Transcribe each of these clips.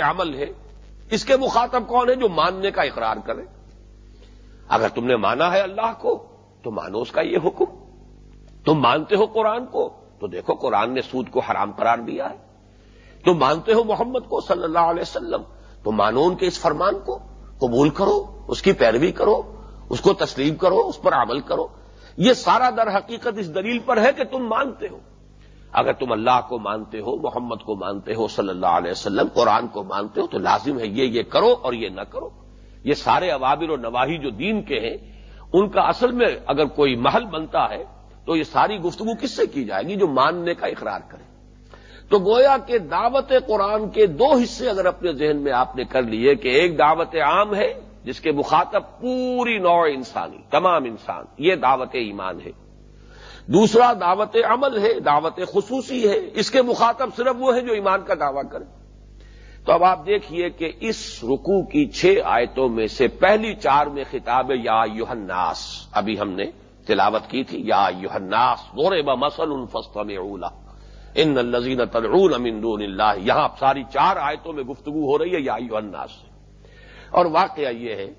عمل ہے اس کے مخاطب کون ہے جو ماننے کا اقرار کرے اگر تم نے مانا ہے اللہ کو، تو مانو اس کا یہ حکم۔ تم مانتے ہو قرآن کو، تو دیکھو قرآن نے سود کو حرام قرار دیا ہے۔ تم مانتے ہو محمد کو صلی اللہ علیہ وسلم، تو مانو ان کے اس فرمان کو۔ قبول کرو، اس کی پیروی کرو، اس کو تسلیم کرو، اس پر عمل کرو۔ یہ سارا در حقیقت اس دلیل پر ہے کہ تم مانتے ہو۔ اگر تم اللہ کو مانتے ہو، محمد کو مانتے ہو، صلی اللہ علیہ وسلم، قرآن کو مانتے ہو، تو لازم ہے یہ یہ کرو اور یہ نہ کرو۔ یہ سارے عوابر و نواحی جو دین کے ہیں، ان کا اصل میں اگر کوئی محل بنتا ہے، تو یہ ساری گفتگو کس سے کی جائے گی؟ جو ماننے کا اقرار کرے۔ تو گویا کہ دعوت قرآن کے دو حصے اگر اپنے ذہن میں آپ نے کر لیے کہ ایک دعوت عام ہے، جس کے مخاطب پوری نوع انسانی، تمام انسان، یہ دعوت ایمان ہے۔ دوسرا دعوت عمل ہے، دعوت خصوصی ہے۔ اس کے مخاطب صرف وہ ہے جو ایمان کا دعویٰ کرے تو اب آپ دیکھیے کہ اس رکوع کی چھ آیتوں میں سے پہلی چار میں خطاب یا یوہناس ابھی ہم نے تلاوت کی تھی، یا یوہناس غور ب مسل الفست اولا ان الزین تدعون من دون اللہ۔ یہاں ساری چار آیتوں میں گفتگو ہو رہی ہے، یا یوہناس سے اور واقعہ یہ ہے،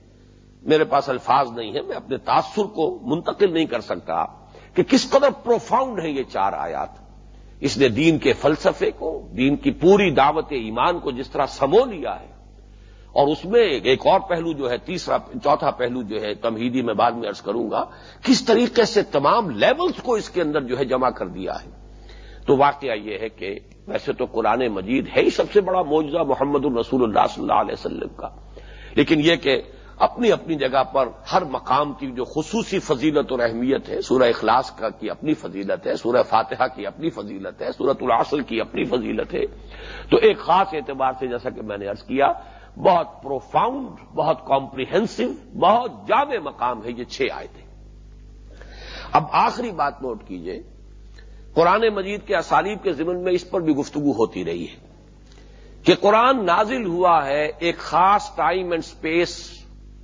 میرے پاس الفاظ نہیں ہے میں اپنے تاثر کو منتقل نہیں کر سکتا۔ کہ کس قدر پروفاؤنڈ ہے یہ چار آیات؟ اس نے دین کے فلسفے کو، دین کی پوری دعوت ایمان کو جس طرح سمو لیا ہے، اور اس میں ایک اور پہلو جو ہے، تیسرا، چوتھا پہلو جو ہے، تمہیدی میں بعد میں ارض کروں گا، کس طریقے سے تمام لیولز کو اس کے اندر جو ہے جمع کر دیا ہے؟ تو واقعہ یہ ہے کہ ویسے تو قرآن مجید ہے ہی سب سے بڑا موجودہ محمد الرسول اللہ صلی اللہ علیہ وسلم کا، لیکن یہ کہ اپنی اپنی جگہ پر ہر مقام کی جو خصوصی فضیلت اور اہمیت ہے، سورہ اخلاص کا کی اپنی فضیلت ہے، سورہ فاتحہ کی اپنی فضیلت ہے سورت العصل کی اپنی فضیلت ہے۔ تو ایک خاص اعتبار سے جیسا کہ میں نے ارض کیا، بہت پروفاؤنڈ بہت کمپریہنسو بہت جامع مقام ہے یہ چھ آئے تھے اب آخری بات نوٹ کیجیے، قرآن مجید کے اسالیب کے ضمن میں اس پر بھی گفتگو ہوتی رہی ہے کہ قرآن نازل ہوا ہے ایک خاص ٹائم اینڈ سپیس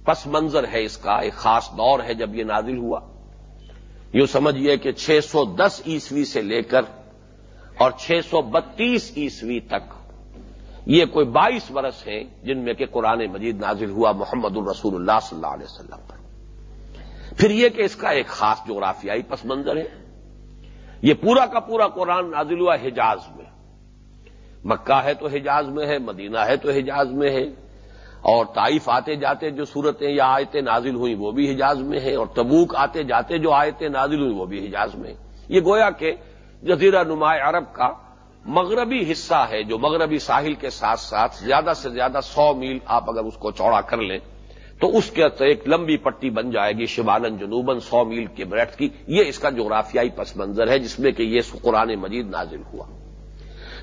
پس منظر ہے اس کا، ایک خاص دور ہے جب یہ نازل ہوا۔ یوں سمجھیے کہ چھ سو دس عیسوی سے لے کر اور چھ سو بتیس عیسوی تک یہ کوئی بائیس برس ہیں جن میں کہ قرآن مجید نازل ہوا محمد الرسول اللہ صلی اللہ علیہ وسلم پر۔ پھر یہ کہ اس کا ایک خاص جغرافیائی پس منظر ہے۔ یہ پورا کا پورا قرآن نازل ہوا حجاز میں۔ مکہ ہے تو حجاز میں ہے، مدینہ ہے تو حجاز میں ہے۔ اور طائف آتے جاتے جو صورتیں یا آیتیں نازل ہوئیں وہ بھی حجاز میں ہیں اور تبوک آتے جاتے جو آیتیں نازل ہوئیں وہ بھی حجاز میں ہیں۔ یہ گویا کہ جزیرہ نمایاں عرب کا مغربی حصہ ہے جو مغربی ساحل کے ساتھ ساتھ زیادہ سے زیادہ سو میل آپ اگر اس کو چوڑا کر لیں تو اس کے ایک لمبی پٹی بن جائے گی شمالن جنوبن سو میل کے بریٹ کی۔ یہ اس کا جغرافیائی پس منظر ہے جس میں کہ یہ قرآن مجید نازل ہوا۔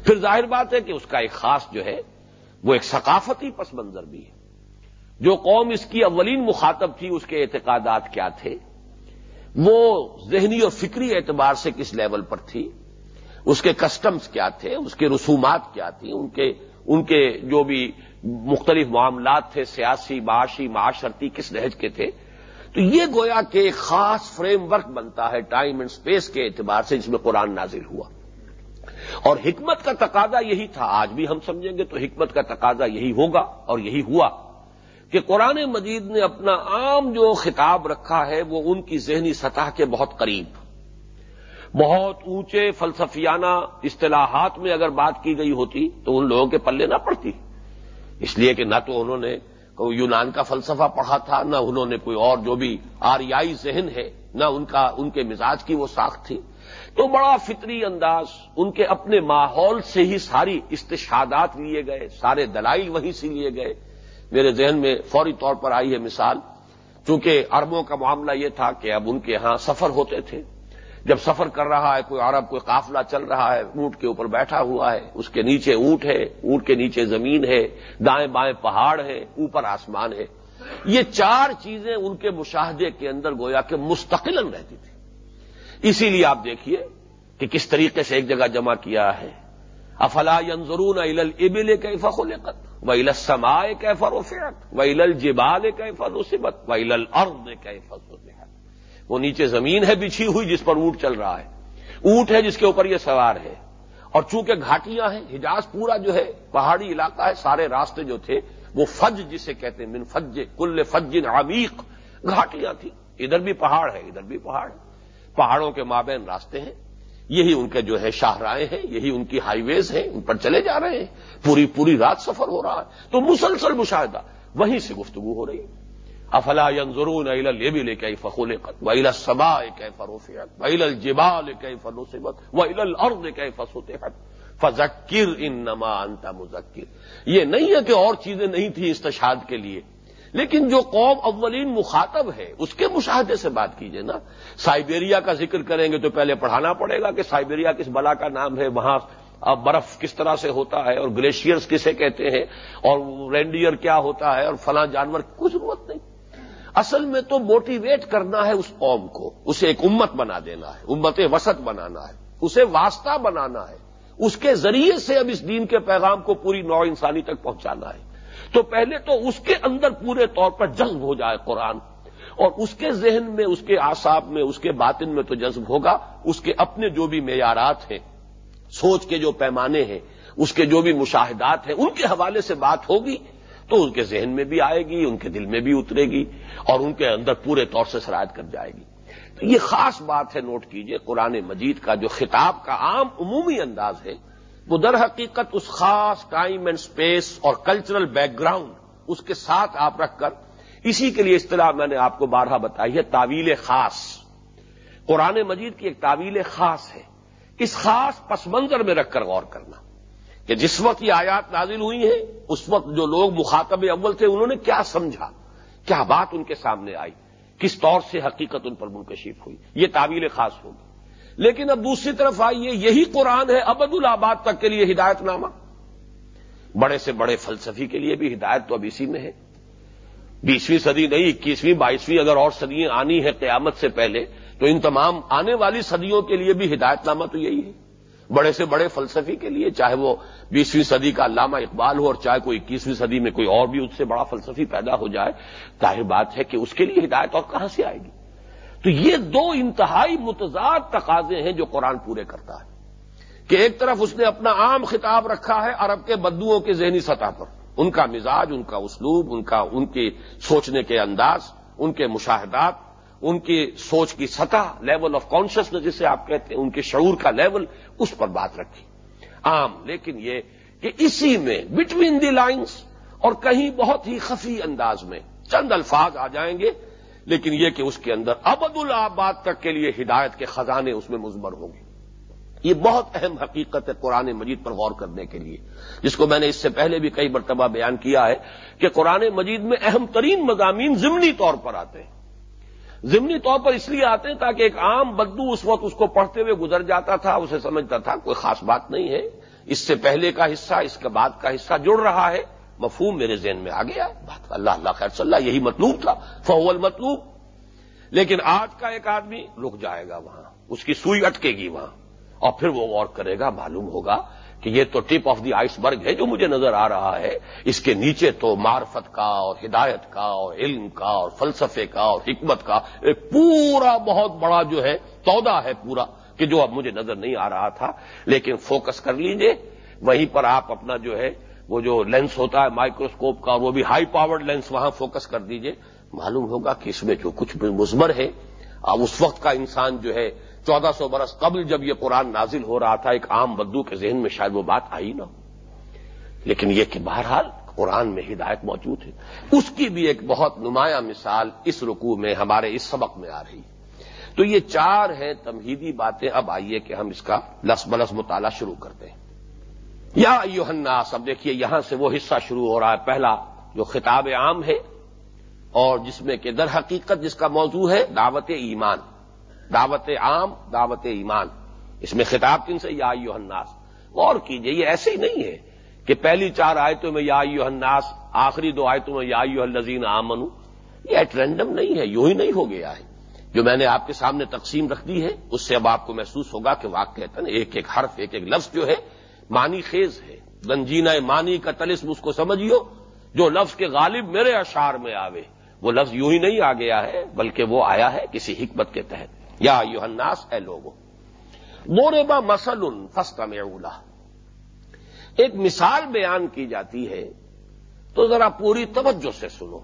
پھر ظاہر بات ہے کہ اس کا ایک خاص جو ہے وہ ایک ثقافتی پس منظر بھی ہے۔ جو قوم اس کی اولین مخاطب تھی، اس کے اعتقادات کیا تھے؟ وہ ذہنی اور فکری اعتبار سے کس لیول پر تھی؟ اس کے کسٹمز کیا تھے؟ اس کے رسومات کیا تھیں؟ ان کے ان کے جو بھی مختلف معاملات تھے، سیاسی، معاشی، معاشرتی، کس نہج کے تھے؟ تو یہ گویا کہ ایک خاص فریم ورک بنتا ہے ٹائم اینڈ سپیس کے اعتبار سے، جس میں قرآن نازل ہوا۔ اور حکمت کا تقاضا یہی تھا۔ آج بھی ہم سمجھیں گے تو حکمت کا تقاضا یہی ہوگا اور یہی ہوا کہ قرآن مجید نے اپنا عام جو خطاب رکھا ہے وہ ان کی ذہنی سطح کے بہت قریب۔ بہت اونچے فلسفیانہ اصطلاحات میں اگر بات کی گئی ہوتی تو ان لوگوں کے پلے نہ پڑتی۔ اس لیے کہ نہ تو انہوں نے کوئی یونان کا فلسفہ پڑھا تھا، نہ انہوں نے کوئی اور جو بھی آریائی ذہن ہے، نہ ان کا، ان کے مزاج کی وہ ساخت تھی۔ تو بڑا فطری انداز ان کے اپنے ماحول سے ہی ساری استشادات لیے گئے، سارے دلائل وہیں سے لیے گئے۔ میرے ذہن میں فوری طور پر آئی ہے مثال، چونکہ عربوں کا معاملہ یہ تھا کہ اب ان کے ہاں سفر ہوتے تھے۔ جب سفر کر رہا ہے، کوئی عرب، کوئی قافلہ چل رہا ہے، اونٹ کے اوپر بیٹھا ہوا ہے، اس کے نیچے اونٹ ہے، اونٹ کے نیچے زمین ہے، دائیں بائیں پہاڑ ہے اوپر آسمان ہے۔ یہ چار چیزیں ان کے مشاہدے کے اندر گویا کہ مستقل رہتی تھی اسی لیے آپ دیکھیے کہ کس طریقے سے ایک جگہ جمع کیا ہے۔ افلا ینظرون ال ابل کیف خلقت؟ و ال السماء کیف رفعت؟ و ال الجبال کیف نصبت؟ و ال الارض سطحت؟ وہ نیچے زمین ہے بچھی ہوئی جس پر اونٹ چل رہا ہے۔ اونٹ ہے جس کے اوپر یہ سوار ہے۔ اور چونکہ گھاٹیاں ہیں، حجاز پورا جو ہے، پہاڑی علاقہ ہے، سارے راستے جو تھے، وہ فج جسے کہتے ہیں، من فج کل فج عمیق، گھاٹیاں تھیں۔ ادھر بھی پہاڑ ہے، ادھر بھی پہاڑ ہے۔ پہاڑوں کے مابین راستے ہیں، یہی ان کے جو ہے شاہراہیں ہیں، یہی ان کی ہائی ویز ہیں، ان پر چلے جا رہے ہیں۔ پوری پوری رات سفر ہو رہا ہے۔ تو مسلسل مشاہدہ، وہیں سے گفتگو ہو رہی افلا ضرور یہ بھی لے کے فخول ویل سبا کہ فروفیت ویل الجبال کہ فنوسبت ویل الارض کہ فسوت فذکر ان نما انتا مذکر۔ یہ نہیں ہے کہ اور چیزیں نہیں تھیں استشاد کے لیے۔ لیکن جو قوم اولین مخاطب ہے، اس کے مشاہدے سے بات کیجیے نا۔ سائبیریا کا ذکر کریں گے تو پہلے پڑھانا پڑے گا کہ سائبیریا کس بلا کا نام ہے، وہاں برف کس طرح سے ہوتا ہے اور گلیشیئرز کسے کہتے ہیں اور رینڈیئر کیا ہوتا ہے اور فلاں جانور کچھ ضرورت نہیں۔ اصل میں تو موٹیویٹ کرنا ہے اس قوم کو، اسے ایک امت بنا دینا ہے، امت وسط بنانا ہے، اسے واسطہ بنانا ہے، اس کے ذریعے سے اب اس دین کے پیغام کو پوری نو انسانی تک پہنچانا ہے۔ تو پہلے تو اس کے اندر پورے طور پر جذب ہو جائے قرآن اور اس کے ذہن میں، اس کے آساب میں، اس کے باطن میں تو جذب ہوگا، اس کے اپنے جو بھی معیارات ہیں، سوچ کے جو پیمانے ہیں، اس کے جو بھی مشاہدات ہیں، ان کے حوالے سے بات ہوگی تو ان کے ذہن میں بھی آئے گی، ان کے دل میں بھی اترے گی اور ان کے اندر پورے طور سے سرایت کر جائے گی۔ تو یہ خاص بات ہے، نوٹ کیجیے، قرآن مجید کا جو خطاب کا عام عمومی انداز ہے وہ در حقیقت اس خاص ٹائم اینڈ اسپیس اور کلچرل بیک گراؤنڈ اس کے ساتھ آپ رکھ کر اسی کے لیے اصطلاح میں نے آپ کو بارہ بتائی ہے، تعویل خاص۔ قرآن مجید کی ایک تعویل خاص ہے۔ اس خاص پس منظر میں رکھ کر غور کرنا کہ جس وقت یہ آیات نازل ہوئی ہیں، اس وقت جو لوگ مخاطب اول تھے، انہوں نے کیا سمجھا؟ کیا بات ان کے سامنے آئی؟ کس طور سے حقیقت ان پر منکشیف ہوئی؟ یہ تعویل خاص ہوگی۔ لیکن اب دوسری طرف آئیے، یہی قرآن ہے ابد الآباد تک کے لیے ہدایت نامہ۔ بڑے سے بڑے فلسفی کے لیے بھی ہدایت تو اب اسی میں ہے۔ بیسویں صدی نہیں، اکیسویں، بائیسویں، اگر اور صدیاں آنی ہے قیامت سے پہلے، تو ان تمام آنے والی صدیوں کے لیے بھی ہدایت نامہ تو یہی ہے۔ بڑے سے بڑے فلسفی کے لیے، چاہے وہ بیسویں صدی کا علامہ اقبال ہو اور چاہے کوئی اکیسویں صدی میں کوئی اور بھی اس سے بڑا فلسفی پیدا ہو جائے، ظاہر بات ہے کہ اس کے لیے ہدایت اور کہاں سے آئے گی؟ تو یہ دو انتہائی متضاد تقاضے ہیں جو قرآن پورے کرتا ہے کہ ایک طرف اس نے اپنا عام خطاب رکھا ہے عرب کے بدوؤں کے ذہنی سطح پر، ان کا مزاج، ان کا اسلوب، ان کا، ان کے سوچنے کے انداز، ان کے مشاہدات، ان کی سوچ کی سطح لیول آف کانشیسنس جسے آپ کہتے ہیں، ان کے شعور کا لیول اس پر بات رکھی۔ عام، لیکن یہ کہ اسی میں بٹوین دی لائنز اور کہیں بہت ہی خفی انداز میں چند الفاظ آ جائیں گے۔ لیکن یہ کہ اس کے اندر ابد الآباد تک کے لیے ہدایت کے خزانے اس میں مزمر ہوں گے۔ یہ بہت اہم حقیقت ہے قرآن مجید پر غور کرنے کے لیے۔ جس کو میں نے اس سے پہلے بھی کئی مرتبہ بیان کیا ہے کہ قرآن مجید میں اہم ترین مضامین ضمنی طور پر آتے ہیں۔ ضمنی طور پر اس لیے آتے ہیں تاکہ ایک عام بدو اس وقت اس کو پڑھتے ہوئے گزر جاتا تھا، اسے سمجھتا تھا، کوئی خاص بات نہیں ہے۔ اس سے پہلے کا حصہ، اس کے بعد کا حصہ جڑ رہا ہے۔ مفہوم میرے ذہن میں آ گیا۔ اللہ اللہ خیر، صلی اللہ، یہی مطلوب تھا۔ فول مطلوب لیکن آج کا ایک آدمی رک جائے گا وہاں۔ اس کی سوئی اٹکے گی وہاں۔ اور پھر وہ غور کرے گا، معلوم ہوگا کہ یہ تو ٹپ آف دی آئس برگ ہے جو مجھے نظر آ رہا ہے۔ اس کے نیچے تو معرفت کا اور ہدایت کا اور علم کا اور فلسفے کا اور حکمت کا ایک پورا بہت بڑا جو ہے تودا ہے پورا کہ جو اب مجھے نظر نہیں آ رہا تھا۔ لیکن فوکس کر لیجیے۔ وہیں پر آپ اپنا جو ہے وہ جو لینس ہوتا ہے مائکروسکوپ کا وہ بھی ہائی پاورڈ لینس وہاں فوکس کر دیجیے۔ معلوم ہوگا کہ اس میں جو کچھ مزمر ہے، اب اس وقت کا انسان جو ہے، چودہ سو برس قبل جب یہ قرآن نازل ہو رہا تھا، ایک عام بدو کے ذہن میں شاید وہ بات آئی نہ ہو۔ لیکن یہ کہ بہرحال قرآن میں ہدایت موجود ہے۔ اس کی بھی ایک بہت نمایاں مثال اس رکوع میں ہمارے اس سبق میں آ رہی۔ تو یہ چار ہیں تمہیدی باتیں۔ اب آئیے کہ ہم اس کا لس بلس مطالعہ شروع کرتے ہیں۔ یا الناس، اب دیکھیے یہاں سے وہ حصہ شروع ہو رہا ہے، پہلا جو خطاب عام ہے اور جس میں کہ در حقیقت جس کا موضوع ہے دعوت ایمان۔ دعوت عام، دعوت ایمان۔ اس میں خطاب کن سے؟ یا الناس۔ غور کیجیے، یہ ایسے ہی نہیں ہے کہ پہلی چار آیتوں میں یا الناس، آخری دو آیتوں میں یا الزین آمن یہ ایٹ رینڈم نہیں ہے، یوں ہی نہیں ہو گیا ہے۔ جو میں نے آپ کے سامنے تقسیم رکھ دی ہے، اس سے اب آپ کو محسوس ہوگا کہ واقع ایک ایک حرف، ایک ایک لفظ جو ہے مانی خیز ہے۔ گنجینا مانی کا تلسم اس کو سمجھیو، جو لفظ کے غالب میرے اشار میں آوے۔ وہ لفظ یوں ہی نہیں آ گیا ہے، بلکہ وہ آیا ہے کسی حکمت کے تحت۔ یا یو الناس، اے لوگو۔ مورے با مسل فسٹ میں اولا ایک مثال بیان کی جاتی ہے، تو ذرا پوری توجہ سے سنو۔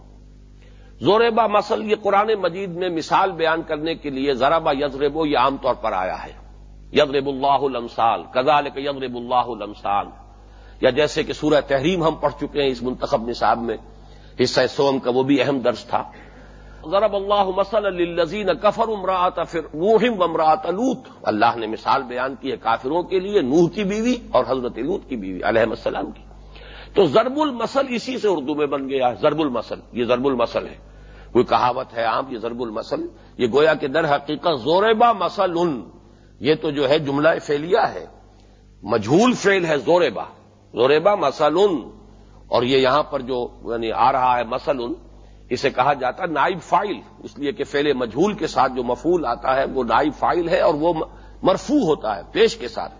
زوربا مسل یہ قرآن مجید میں مثال بیان کرنے کے لیے ذرا با یزربو یہ عام طور پر آیا ہے۔ یزرب اللہ الامثال کزال کے یزرب اللہ الامثال۔ یا جیسے کہ سورہ تحریم ہم پڑھ چکے ہیں اس منتخب نصاب میں، حصہ سوم کا وہ بھی اہم درس تھا۔ ضرب اللہ مسل الزین کفر امراط پھر ووہم امراط لوت اللہ نے مثال بیان کی ہے کافروں کے لیے، نوح کی بیوی اور حضرت لوت کی بیوی علیہ السلام کی۔ تو ضرب المسل اسی سے اردو میں بن گیا ہے، ضرب المسل یہ ضرب المسل ہے۔ کوئی کہاوت ہے عام، یہ ضرب المسل یہ گویا کہ در حقیقت زوربا مسل ان یہ تو جو ہے جملہ فیلیا ہے۔ مجھول فیل ہے زوربا زوربا مسل اور یہ یہاں پر جو یعنی آ رہا ہے مسل اسے کہا جاتا ہے نائب فائل۔ اس لیے کہ فیل مجھول کے ساتھ جو مفول آتا ہے، وہ نائب فائل ہے اور وہ مرفو ہوتا ہے پیش کے ساتھ۔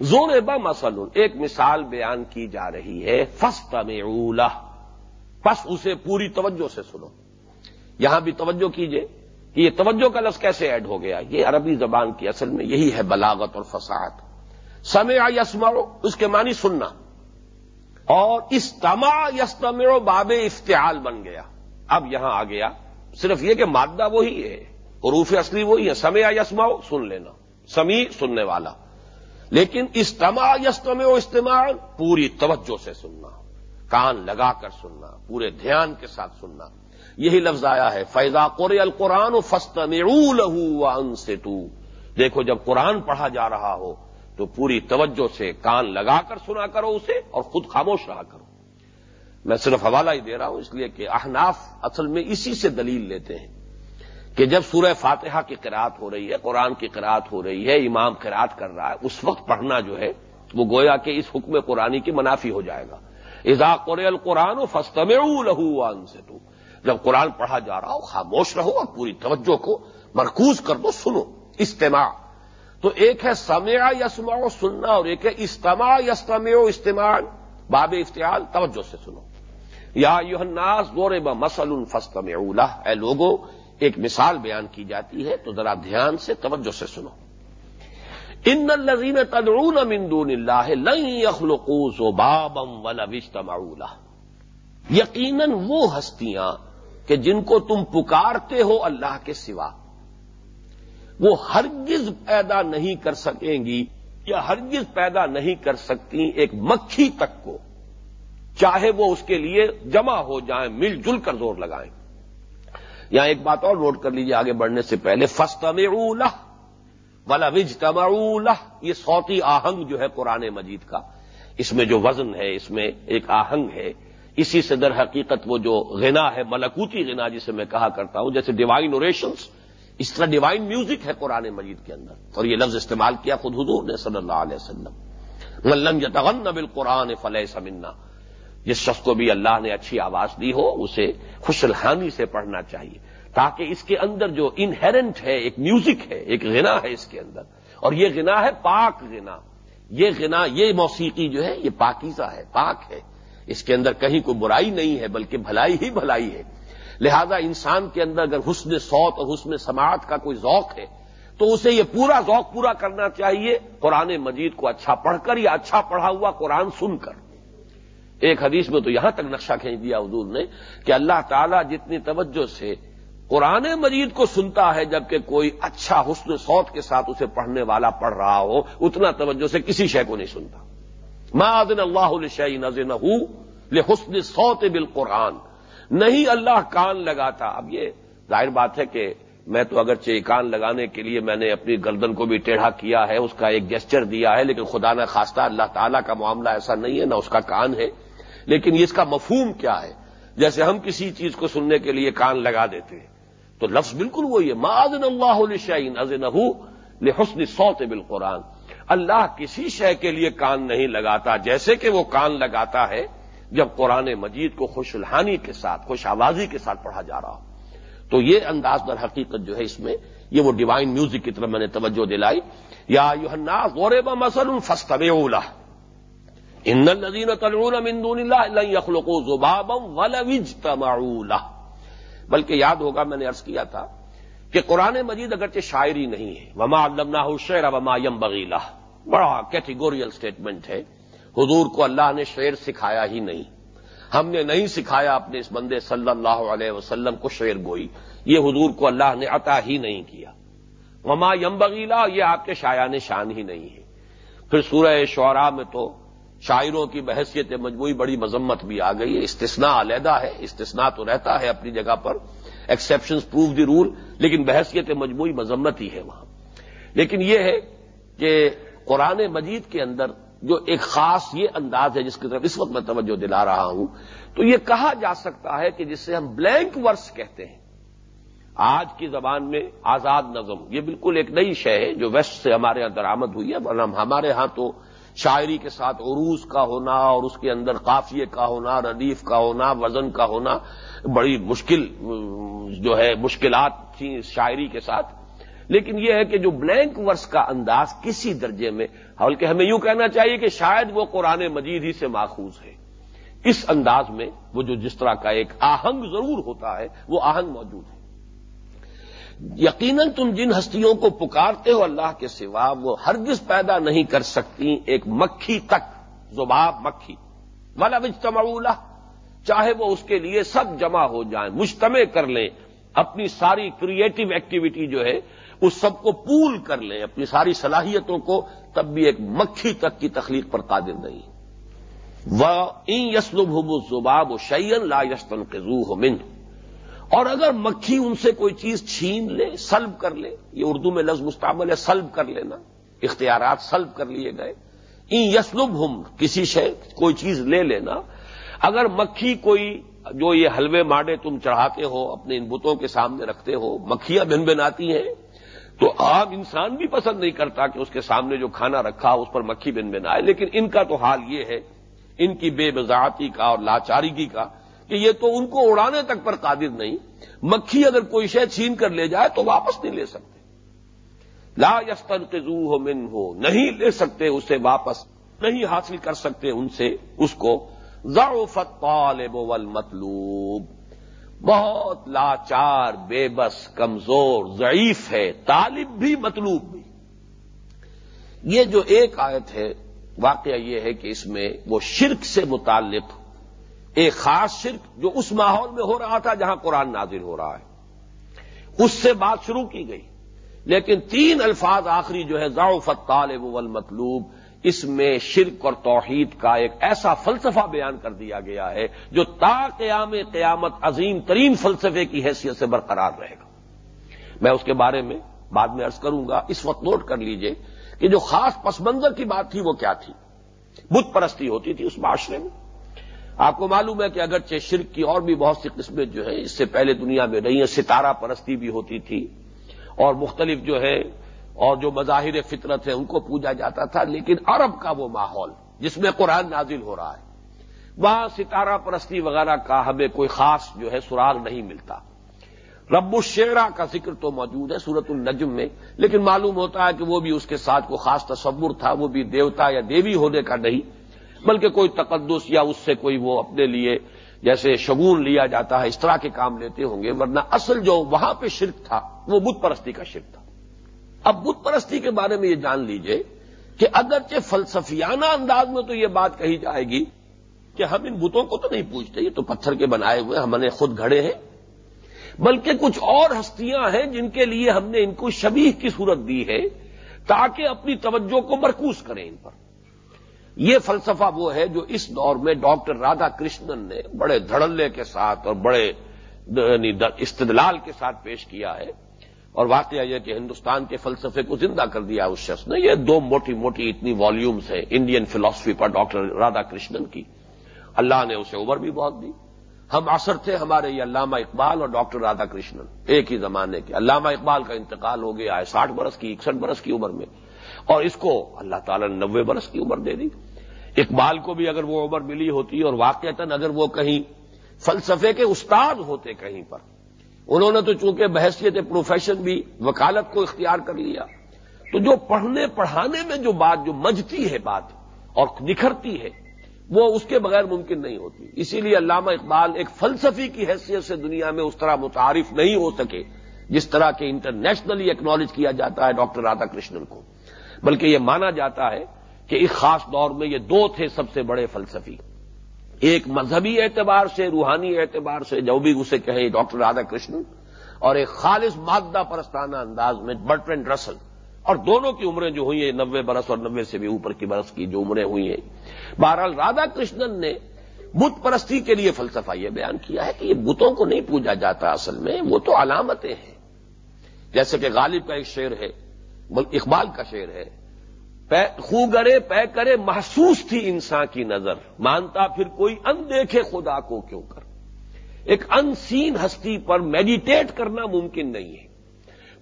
زور با مسل ایک مثال بیان کی جا رہی ہے۔ فسٹ میں پس اسے پوری توجہ سے سنو۔ یہاں بھی توجہ کیجیے۔ یہ توجہ کا لفظ کیسے ایڈ ہو گیا؟ یہ عربی زبان کی اصل میں یہی ہے بلاغت اور فساد سمے یسما اس کے معنی سننا۔ اور استما یستم باب افتعال بن گیا۔ اب یہاں آ گیا۔ صرف یہ کہ مادہ وہی ہے عروف اصلی وہی ہے سمے یسما سن لینا۔ سمی سننے والا۔ لیکن استماع یستم و استعمال پوری توجہ سے سننا۔ کان لگا کر سننا، پورے دھیان کے ساتھ سننا۔ یہی لفظ آیا ہے۔ فیضا قور القرآن فسط ان سے دیکھو جب قرآن پڑھا جا رہا ہو تو پوری توجہ سے کان لگا کر سنا کرو اسے اور خود خاموش رہا کرو۔ میں صرف حوالہ ہی دے رہا ہوں اس لیے کہ احناف اصل میں اسی سے دلیل لیتے ہیں کہ جب سورہ فاتحہ کی قرآت ہو رہی ہے، قرآن کی قرآت ہو رہی ہے، امام قرآت کر رہا ہے، اس وقت پڑھنا جو ہے وہ گویا کہ اس حکم قرآنی کی منافی ہو جائے گا۔ اذا قر القرآن و فستم لہو سے تو جب قرآن پڑھا جا رہا ہو، خاموش رہو اور پوری توجہ کو مرکوز کر دو، سنو، استماع۔ تو ایک ہے سمع یسما سننا اور ایک ہے استماع یستم استماع باب افتعال، توجہ سے سنو۔ یا یو ناس گور ب مسل فستم اے لوگوں ایک مثال بیان کی جاتی ہے، تو ذرا دھیان سے توجہ سے سنو۔ ان الزین تدعون من دون اللہ لن يخلقوا بابم ولا وجتمعوا یقیناً وہ ہستیاں کہ جن کو تم پکارتے ہو اللہ کے سوا، وہ ہرگز پیدا نہیں کر سکیں گی یا ہرگز پیدا نہیں کر سکتی ایک مکھی تک کو، چاہے وہ اس کے لیے جمع ہو جائیں، مل جل کر زور لگائیں۔ یہاں ایک بات اور نوٹ کر لیجیے آگے بڑھنے سے پہلے فستم والا وج تما یہ سوتی آہنگ جو ہے قرآن مجید کا۔ اس میں جو وزن ہے، اس میں ایک آہنگ ہے۔ اسی سے در حقیقت وہ جو غنا ہے، ملکوتی غنا جسے میں کہا کرتا ہوں، جیسے ڈیوائن اوریشنس اس طرح ڈیوائن میوزک ہے قرآن مجید کے اندر۔ اور یہ لفظ استعمال کیا خود حضور نے صلی اللہ علیہ وسلم۔ ملم یتغن بالقرآن فلح سمنا جس شخص کو بھی اللہ نے اچھی آواز دی ہو، اسے خوش الحانی سے پڑھنا چاہیے۔ تاکہ اس کے اندر جو انہرنٹ ہے، ایک میوزک ہے، ایک غنا ہے اس کے اندر۔ اور یہ غنا ہے، پاک غنا۔ یہ غنا، یہ موسیقی جو ہے، یہ پاکیزہ ہے، پاک ہے۔ اس کے اندر کہیں کوئی برائی نہیں ہے، بلکہ بھلائی ہی بھلائی ہے۔ لہذا انسان کے اندر اگر حسن سوت اور حسن سماعت کا کوئی ذوق ہے، تو اسے یہ پورا ذوق پورا کرنا چاہیے۔ قرآن مجید کو اچھا پڑھ کر یا اچھا پڑھا ہوا قرآن سن کر۔ ایک حدیث میں تو یہاں تک نقشہ کھینچ دیا حضور نے کہ اللہ تعالیٰ جتنی توجہ سے قرآن مجید کو سنتا ہے، جبکہ کوئی اچھا حسن سوت کے ساتھ اسے پڑھنے والا پڑھ رہا ہو، اتنا توجہ سے کسی شے کو نہیں سنتا۔ معذن اللہ علیہ نظر حسن سوت بال قرآن نہیں اللہ کان لگاتا. اب یہ ظاہر بات ہے کہ میں تو اگرچہ کان لگانے کے لیے میں نے اپنی گردن کو بھی ٹیڑھا کیا ہے، اس کا ایک جیسچر دیا ہے، لیکن خدا نہ خواستہ اللہ تعالیٰ کا معاملہ ایسا نہیں ہے، نہ اس کا کان ہے۔ لیکن اس کا مفہوم کیا ہے؟ جیسے ہم کسی چیز کو سننے کے لیے کان لگا دیتے ہیں، تو لفظ بالکل وہی ہے۔ معذن اللہ علیہ ازن حسن سوت بال قرآن اللہ کسی شے کے لیے کان نہیں لگاتا، جیسے کہ وہ کان لگاتا ہے جب قرآن مجید کو خوش الحانی کے ساتھ، خوش آوازی کے ساتھ پڑھا جا رہا ہو۔ تو یہ انداز در حقیقت جو ہے اس میں، یہ وہ ڈیوائن میوزک کی طرف میں نے توجہ دلائی۔ یا غور مسل فسطب اولا ان الذين تدعون من دون الله لن بلکہ یاد ہوگا، میں نے عرض کیا تھا کہ قرآن مجید اگرچہ شاعری نہیں ہے۔ وما علمناه الشعر وما ينبغي له۔ بڑا کیٹیگوریل سٹیٹمنٹ ہے۔ حضور کو اللہ نے شعر سکھایا ہی نہیں۔ ہم نے نہیں سکھایا اپنے اس بندے صلی اللہ علیہ وسلم کو شعر گوئی۔ یہ حضور کو اللہ نے عطا ہی نہیں کیا۔ وما یم بغیلا یہ آپ کے شایان شان ہی نہیں ہے۔ پھر سورہ شعراء میں تو شاعروں کی بحثیت مجموعی بڑی مذمت بھی آ گئی ہے۔ استثناء علیحدہ ہے، استثناء تو رہتا ہے اپنی جگہ پر۔ ایکسپشنز پروف دی رول لیکن بحثیت مجموعی مذمت ہی ہے وہاں۔ لیکن یہ ہے کہ قرآن مجید کے اندر جو ایک خاص یہ انداز ہے جس کی طرف اس وقت میں توجہ دلا رہا ہوں، تو یہ کہا جا سکتا ہے کہ جسے ہم بلینک ورس کہتے ہیں۔ آج کی زبان میں آزاد نظم، یہ بالکل ایک نئی شے ہے جو ویسٹ سے ہمارے یہاں درآمد ہوئی ہے۔ ورنہ ہمارے ہاں تو شاعری کے ساتھ عروج کا ہونا اور اس کے اندر قافیے کا ہونا، ردیف کا ہونا، وزن کا ہونا، بڑی مشکل جو ہے مشکلات تھیں شاعری کے ساتھ۔ لیکن یہ ہے کہ جو بلینک ورس کا انداز کسی درجے میں بلکہ ہمیں یوں کہنا چاہیے کہ شاید وہ قرآن مجید ہی سے ماخوذ ہے۔ اس انداز میں وہ جو جس طرح کا ایک آہنگ ضرور ہوتا ہے، وہ آہنگ موجود ہے۔ یقیناً تم جن ہستیوں کو پکارتے ہو اللہ کے سوا، وہ ہرگز پیدا نہیں کر سکتی ایک مکھی تک زباب مکھی۔ والا بجتما چاہے وہ اس کے لیے سب جمع ہو جائیں، مجتمع کر لیں۔ اپنی ساری کریٹو ایکٹیویٹی جو ہے اس سب کو پول کر لیں، اپنی ساری صلاحیتوں کو، تب بھی ایک مکھی تک کی تخلیق پر قادر نہیں۔ وہ این یسلب ہو زباب و شعین لا یستن کے ہو من اور اگر مکھی ان سے کوئی چیز چھین لے، سلب کر لے، یہ اردو میں لفظ مستعمل ہے، سلب کر لینا اختیارات سلب کر لیے گئے۔ این یسلب ہم کسی شے کوئی چیز لے لینا۔ اگر مکھی کوئی، جو یہ حلوے ماڈے تم چڑھاتے ہو، اپنے ان بتوں کے سامنے رکھتے ہو، مکھیاں بن بناتی ہیں تو عام انسان بھی پسند نہیں کرتا کہ اس کے سامنے جو کھانا رکھا اس پر مکھی بن بن آئے، لیکن ان کا تو حال یہ ہے، ان کی بے بذاتی کا اور لاچارگی کا، کہ یہ تو ان کو اڑانے تک پر قادر نہیں۔ مکھی اگر کوئی شے چھین کر لے جائے تو واپس نہیں لے سکتے۔ لا یستن کے ہو من ہو نہیں لے سکتے اسے واپس، نہیں حاصل کر سکتے ان سے اس کو۔ ضعفت طالب والمطلوب۔ بہت لاچار، بے بس، کمزور، ضعیف ہے، طالب بھی، مطلوب بھی۔ یہ جو ایک آیت ہے، واقعہ یہ ہے کہ اس میں وہ شرک سے متعلق ایک خاص شرک جو اس ماحول میں ہو رہا تھا جہاں قرآن نازل ہو رہا ہے۔ اس سے بات شروع کی گئی۔ لیکن تین الفاظ آخری جو ہے ضعفت طالب والمطلوب اس میں شرک اور توحید کا ایک ایسا فلسفہ بیان کر دیا گیا ہے جو تا قیام قیامت عظیم ترین فلسفے کی حیثیت سے برقرار رہے گا۔ میں اس کے بارے میں بعد میں ارض کروں گا، اس وقت نوٹ کر لیجیے کہ جو خاص پس منظر کی بات تھی وہ کیا تھی؟ بت پرستی ہوتی تھی اس معاشرے میں۔ آپ کو معلوم ہے کہ اگرچہ شرک کی اور بھی بہت سی قسمیں جو ہیں، اس سے پہلے دنیا میں رہی ہیں ستارہ پرستی بھی ہوتی تھی اور مختلف جو ہے اور جو مظاہر فطرت ہے ان کو پوجا جاتا تھا، لیکن عرب کا وہ ماحول جس میں قرآن نازل ہو رہا ہے۔ وہاں ستارہ پرستی وغیرہ کا ہمیں کوئی خاص جو ہے سراغ نہیں ملتا۔ رب الشیرا کا ذکر تو موجود ہے سورت النجم میں، لیکن معلوم ہوتا ہے کہ وہ بھی اس کے ساتھ کوئی خاص تصور تھا، وہ بھی دیوتا یا دیوی ہونے کا نہیں، بلکہ کوئی تقدس یا اس سے کوئی وہ اپنے لیے جیسے شگون لیا جاتا ہے، اس طرح کے کام لیتے ہوں گے، ورنہ اصل جو وہاں پہ شرک تھا، وہ بت پرستی کا شرک تھا۔ اب بت پرستی کے بارے میں یہ جان لیجیے کہ اگرچہ فلسفیانہ انداز میں تو یہ بات کہی جائے گی کہ ہم ان بتوں کو تو نہیں پوچھتے، یہ تو پتھر کے بنائے ہوئے ہم نے خود گھڑے ہیں، بلکہ کچھ اور ہستیاں ہیں جن کے لیے ہم نے ان کو شبیح کی صورت دی ہے تاکہ اپنی توجہ کو مرکوز کریں ان پر۔ یہ فلسفہ وہ ہے جو اس دور میں ڈاکٹر رادا کرشنن نے بڑے دھڑلے کے ساتھ اور بڑے یعنی استدلال کے ساتھ پیش کیا ہے۔ اور واقعہ یہ کہ ہندوستان کے فلسفے کو زندہ کر دیا اس شخص نے۔ یہ دو موٹی موٹی اتنی والیومز ہیں انڈین فلاسفی پر ڈاکٹر رادا کرشنن کی۔ اللہ نے اسے عمر بھی بہت دی۔ ہم اثر تھے ہمارے یہ علامہ اقبال اور ڈاکٹر رادا کرشنن ایک ہی زمانے کے۔ علامہ اقبال کا انتقال ہو گیا ہے ساٹھ برس کی، اکسٹھ برس کی عمر میں۔ اور اس کو اللہ تعالیٰ نے نوے برس کی عمر دے دی۔ اقبال کو بھی اگر وہ عمر ملی ہوتی اور واقعتاً اگر وہ کہیں فلسفے کے استاد ہوتے کہیں پر انہوں نے تو چونکہ بحثیت پروفیشن بھی وکالت کو اختیار کر لیا۔ تو جو پڑھنے پڑھانے میں جو بات، جو مجتی ہے بات اور نکھرتی ہے، وہ اس کے بغیر ممکن نہیں ہوتی۔ اسی لیے علامہ اقبال ایک فلسفی کی حیثیت سے دنیا میں اس طرح متعارف نہیں ہو سکے جس طرح کے انٹرنیشنلی ایکنالج کیا جاتا ہے ڈاکٹر رادا کرشنن کو۔ بلکہ یہ مانا جاتا ہے کہ ایک خاص دور میں یہ دو تھے سب سے بڑے فلسفی۔ ایک مذہبی اعتبار سے، روحانی اعتبار سے، جو بھی اسے کہیں ڈاکٹر رادا کرشن، اور ایک خالص مادہ پرستانہ انداز میں برٹرینڈ رسل، اور دونوں کی عمریں جو ہوئی ہیں، نوے برس اور نوے سے بھی اوپر کی برس کی جو عمریں ہوئی ہیں۔ بہرحال رادا کرشنن نے بت پرستی کے لیے فلسفہ یہ بیان کیا ہے کہ یہ بتوں کو نہیں پوجا جاتا اصل میں، وہ تو علامتیں ہیں۔ جیسے کہ غالب کا ایک شعر ہے، اقبال کا شعر ہے خو گرے پے کرے، محسوس تھی انسان کی نظر۔ مانتا پھر کوئی ان دیکھے خدا کو کیوں کر؟ ایک ان سین ہستی پر میڈیٹیٹ کرنا ممکن نہیں ہے۔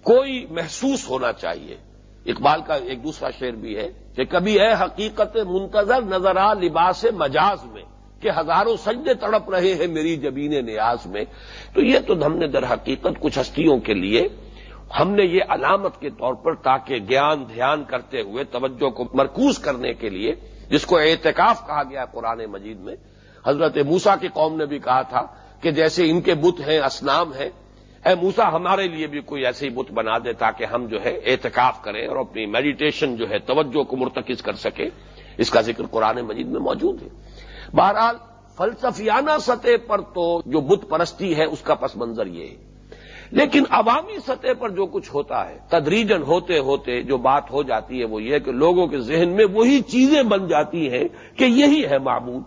کوئی محسوس ہونا چاہیے۔ اقبال کا ایک دوسرا شعر بھی ہے کہ کبھی ہے حقیقت منتظر نظر آ لباس مجاز میں کہ ہزاروں سجدے تڑپ رہے ہیں میری جبین نیاز میں۔ تو یہ تو ہم نے در حقیقت کچھ ہستیوں کے لیے ہم نے یہ علامت کے طور پر تاکہ گیان دھیان کرتے ہوئے توجہ کو مرکوز کرنے کے لیے جس کو اعتکاف کہا گیا قرآن مجید میں، حضرت موسا کی قوم نے بھی کہا تھا کہ جیسے ان کے بت ہیں اسنام ہیں، اے موسا ہمارے لیے بھی کوئی ایسے ہی بت بنا دے تاکہ ہم جو ہے اعتکاف کریں اور اپنی میڈیٹیشن جو ہے توجہ کو مرتکز کر سکے اس کا ذکر قرآن مجید میں موجود ہے۔ بہرحال، فلسفیانہ سطح پر تو جو بت پرستی ہے، اس کا پس منظر یہ ہے۔ لیکن عوامی سطح پر جو کچھ ہوتا ہے تدریجن ہوتے ہوتے جو بات ہو جاتی ہے وہ یہ کہ لوگوں کے ذہن میں وہی چیزیں بن جاتی ہیں کہ یہی ہے معبود۔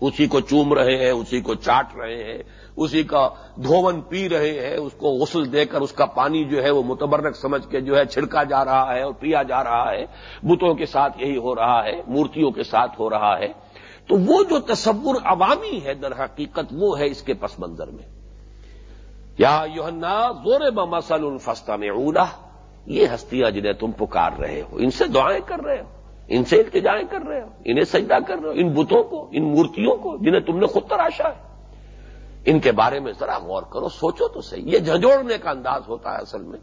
اسی کو چوم رہے ہیں، اسی کو چاٹ رہے ہیں، اسی کا دھون پی رہے ہیں، اس کو غسل دے کر اس کا پانی جو ہے وہ متبرک سمجھ کے جو ہے چھڑکا جا رہا ہے اور پیا جا رہا ہے۔ بتوں کے ساتھ یہی ہو رہا ہے، مورتیوں کے ساتھ ہو رہا ہے۔ تو وہ جو تصور عوامی ہے در حقیقت وہ ہے اس کے پس منظر میں۔ یا یوحنا زور بمسل الفستا میں اولا یہ ہستیاں جنہیں تم پکار رہے ہو، ان سے دعائیں کر رہے ہو، ان سے التجائیں کر رہے ہو، انہیں سجدہ کر رہے ہو، ان بتوں کو، ان مورتیوں کو جنہیں تم نے خود تراشا ہے۔ ان کے بارے میں ذرا غور کرو، سوچو تو صحیح، یہ جھجوڑنے کا انداز ہوتا ہے اصل میں۔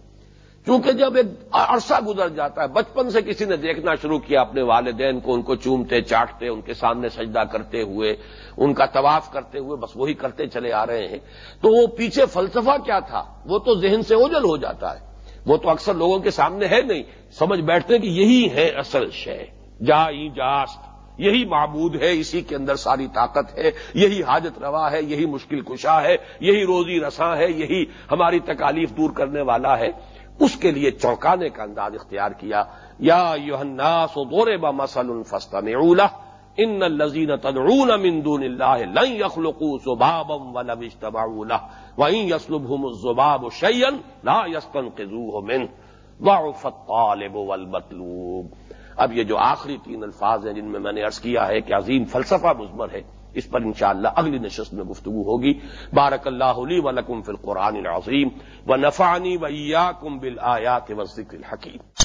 کیونکہ جب ایک عرصہ گزر جاتا ہے، بچپن سے کسی نے دیکھنا شروع کیا، اپنے والدین کو، ان کو چومتے، چاٹتے، ان کے سامنے سجدہ کرتے ہوئے، ان کا طواف کرتے ہوئے، بس وہی کرتے چلے آ رہے ہیں۔ تو وہ پیچھے فلسفہ کیا تھا؟ وہ تو ذہن سے اوجل ہو جاتا ہے۔ وہ تو اکثر لوگوں کے سامنے ہے نہیں۔ سمجھ بیٹھتے کہ یہی ہے اصل شے۔ جا جاست۔ یہی معبود ہے، اسی کے اندر ساری طاقت ہے۔ یہی حاجت روا ہے، یہی مشکل کشا ہے۔ یہی روزی رساں ہے۔ یہی ہماری تکالیف دور کرنے والا ہے۔ اس کے لیے چونکانے کا انداز اختیار کیا۔ یا یوحناس و دور با مسل الفستا ان الزین تدعون من دون اللہ لن يخلقوا ذبابا ولم اجتمعوا له وان يسلبهم الذباب شيئا لا يستنقذوه منه۔ ضعف الطالب والمطلوب۔ اب یہ جو آخری تین الفاظ ہیں جن میں میں نے عرض کیا ہے کہ عظیم فلسفہ مزمر ہے۔ اس پر انشاءاللہ اگلی نشست میں گفتگو ہوگی۔ بارک اللہ علی و لکم فی القرآن العظیم و نفانی و ایاکم بالآیات و ذکر الحکیم۔